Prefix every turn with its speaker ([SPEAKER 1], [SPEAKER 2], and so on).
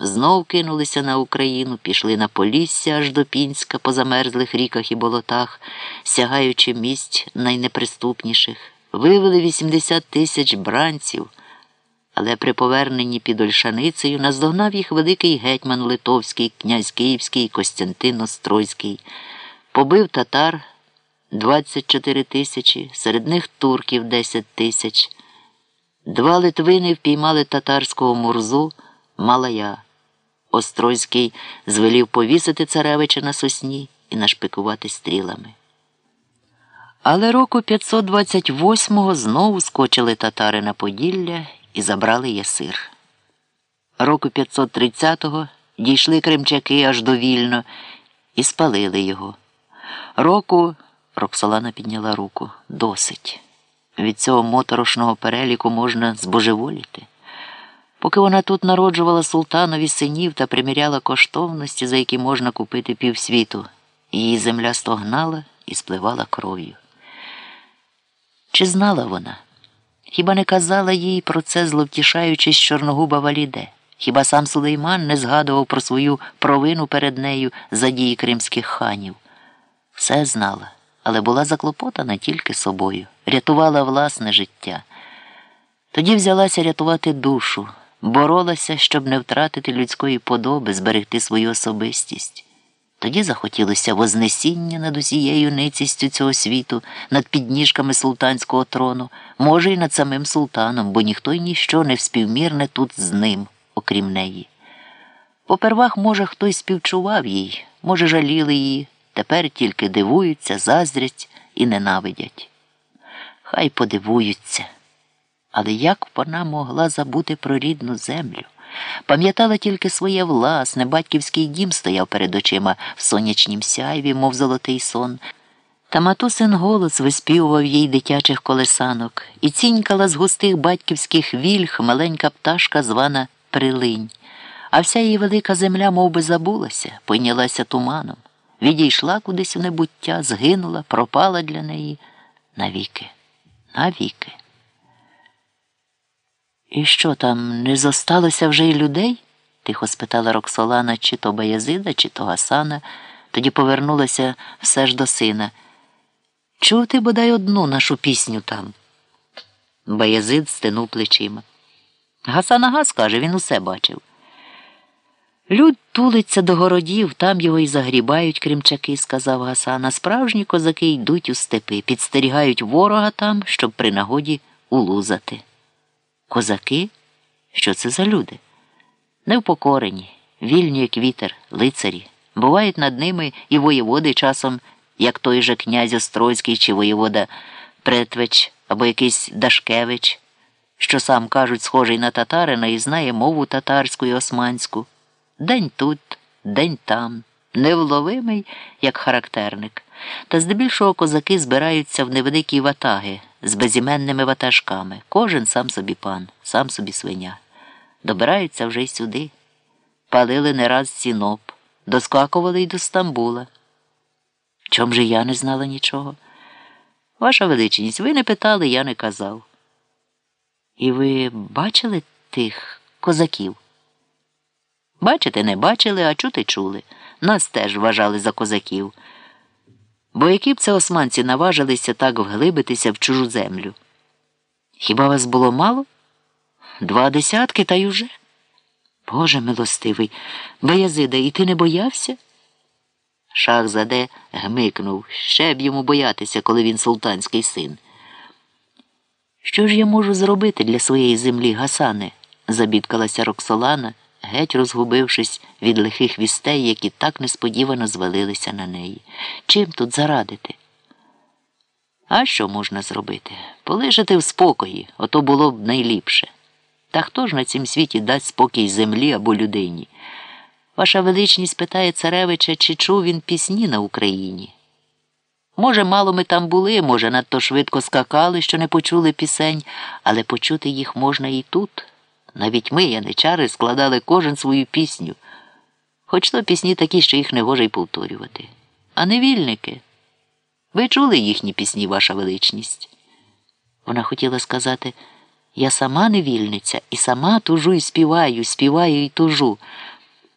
[SPEAKER 1] Знов кинулися на Україну, пішли на Полісся аж до Пінська по замерзлих ріках і болотах, сягаючи місць найнеприступніших, вивели 80 тисяч бранців, але при поверненні під Ольшаницею наздогнав їх великий гетьман Литовський, князь Київський Костянтин Острозький, побив татар 24 тисячі, серед них турків 10 тисяч. Два литвини впіймали татарського мурзу Малая. Острозький звелів повісити царевича на сосні і нашпикувати стрілами. Але року 528-го знову скочили татари на Поділля і забрали Ясир. Року 530-го дійшли кримчаки аж до Вільно і спалили його. Року Роксолана підняла руку. Досить. Від цього моторошного переліку можна збожеволіти. Поки вона тут народжувала султанові синів та приміряла коштовності, за які можна купити півсвіту, її земля стогнала і спливала кров'ю. Чи знала вона? Хіба не казала їй про це, зловтішаючись чорногуба валіде? Хіба сам Сулейман не згадував про свою провину перед нею за дії кримських ханів? Все знала, але була заклопотана тільки собою, рятувала власне життя. Тоді взялася рятувати душу боролася, щоб не втратити людської подоби, зберегти свою особистість. Тоді захотілося вознесіння над усією ницістю цього світу, над підніжками султанського трону, може, й над самим султаном, бо ніхто й ніщо не вспівмірне тут з ним, окрім неї. Попервах, може, хтось співчував їй, може, жаліли її, тепер тільки дивуються, заздрять і ненавидять. Хай подивуються. Але як вона могла забути про рідну землю? Пам'ятала тільки своє власне, батьківський дім стояв перед очима в сонячнім сяйві, мов золотий сон. Та матусин голос виспівував їй дитячих колесанок і цінькала з густих батьківських вільх маленька пташка, звана Прилинь. А вся її велика земля мов би, забулася, пойнялася туманом, відійшла кудись в небуття, згинула, пропала для неї навіки, навіки. І що там, не зосталося вже й людей? тихо спитала Роксолана, чи то Баязида, чи то Гасана, тоді повернулася все ж до сина. Чути бодай одну нашу пісню там. Баязид стинув плечима. Гасан Ага скаже, він усе бачив. Люд тулиться до городів, там його й загрібають кримчаки, сказав Гасан, а справжні козаки йдуть у степи, підстерігають ворога там, щоб при нагоді улузати. Козаки? Що це за люди? Невпокорені, вільні, як вітер, лицарі. Бувають над ними і воєводи часом, як той же князь Острозький чи воєвода Претвич або якийсь Дашкевич, що сам кажуть, схожий на татарина і знає мову татарську і османську. День тут, день там, невловимий, як характерник. Та здебільшого козаки збираються в невеликі ватаги з безіменними ватажками. Кожен сам собі пан, сам собі свиня. Добираються вже й сюди. Палили не раз сіноп, доскакували й до Стамбула. Чом же я не знала нічого? Ваша величність, ви не питали, я не казав. І ви бачили тих козаків? Бачити не бачили, а чути чули. Нас теж вважали за козаків. Бо які б це османці наважилися так вглибитися в чужу землю? Хіба вас було мало? Два десятки та й уже. Боже милостивий, Баязида, і ти не боявся? Шах заде гмикнув, ще б йому боятися, коли він султанський син. Що ж я можу зробити для своєї землі, Гасане? забідкалася Роксолана геть розгубившись від лихих вістей, які так несподівано звалилися на неї. Чим тут зарадити? А що можна зробити? Полежати в спокої, ото було б найліпше. Та хто ж на цім світі дасть спокій землі або людині? Ваша величність питає царевича, чи чув він пісні на Україні. Може, мало ми там були, може, надто швидко скакали, що не почули пісень, але почути їх можна і тут. Навіть ми, яничари, складали кожен свою пісню, хоч то пісні такі, що їх не гоже й повторювати. А невільники. Ви чули їхні пісні, ваша величність? Вона хотіла сказати я сама невільниця і сама тужу і співаю, співаю і тужу.